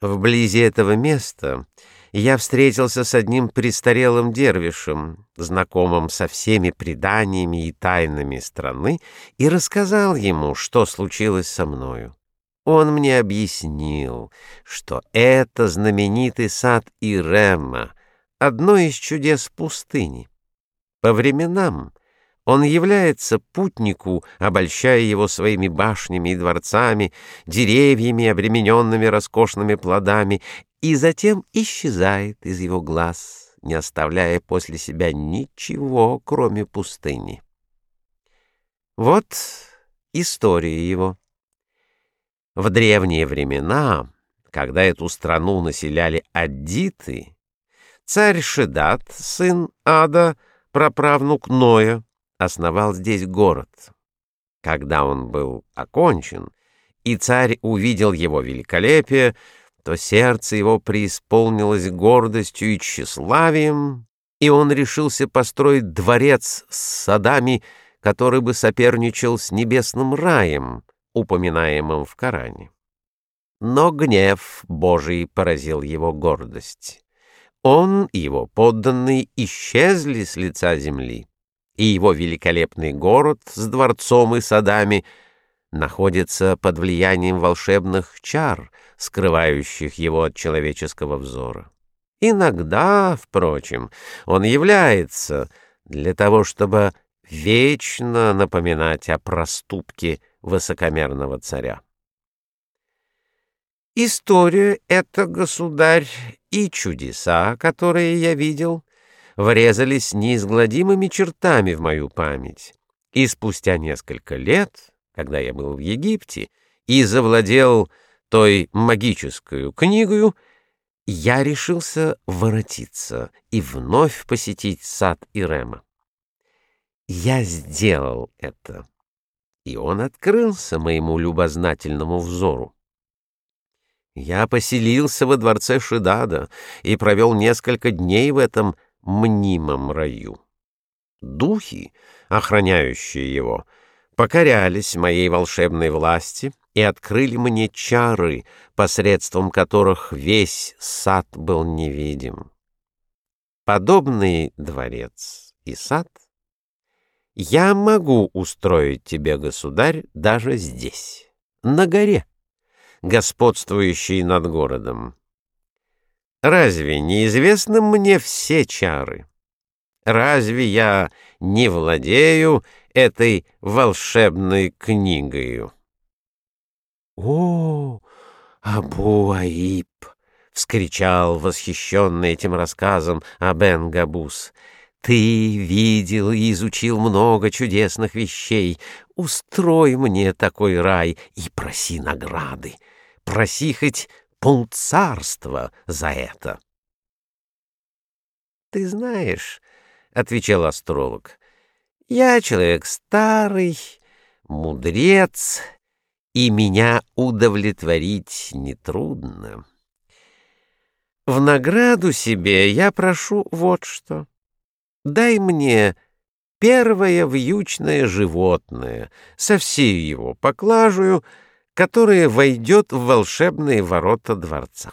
Вблизи этого места я встретился с одним престарелым дервишем, знакомым со всеми преданиями и тайнами страны, и рассказал ему, что случилось со мною. Он мне объяснил, что это знаменитый сад Ирема, одно из чудес пустыни. По временам он является путнику, обольщая его своими башнями и дворцами, деревьями, обремененными роскошными плодами, и затем исчезает из его глаз, не оставляя после себя ничего, кроме пустыни. Вот история его. В древние времена, когда эту страну населяли аддиты, царь Шедат, сын Ада, праправнук Ноя, основал здесь город. Когда он был окончен, и царь увидел его великолепие, то сердце его преисполнилось гордостью и тщеславием, и он решился построить дворец с садами, который бы соперничал с небесным раем, упоминаемым в Коране. Но гнев Божий поразил его гордость. Он и его подданные исчезли с лица земли и его великолепный город с дворцом и садами находится под влиянием волшебных чар, скрывающих его от человеческого взора. Иногда, впрочем, он является для того, чтобы вечно напоминать о проступке высокомерного царя. История — это, государь, и чудеса, которые я видел, врезались неизгладимыми чертами в мою память. И спустя несколько лет, когда я был в Египте и завладел той магическую книгою, я решился воротиться и вновь посетить сад Ирема. Я сделал это, и он открылся моему любознательному взору. Я поселился во дворце Шидада и провел несколько дней в этом мнимом раю. Духи, охраняющие его, покорялись моей волшебной власти и открыли мне чары, посредством которых весь сад был невидим. Подобный дворец и сад я могу устроить тебе, государь, даже здесь, на горе, господствующей над городом. Разве неизвестны мне все чары? Разве я не владею этой волшебной книгою? О, Абу-Аиб! — вскричал восхищенный этим рассказом Абен Габус. «Ты видел и изучил много чудесных вещей. Устрой мне такой рай и проси награды. Проси хоть полцарства за это. — Ты знаешь, — отвечал астролог, — я человек старый, мудрец, и меня удовлетворить нетрудно. В награду себе я прошу вот что. Дай мне первое вьючное животное со всей его поклажею, которое войдет в волшебные ворота дворца.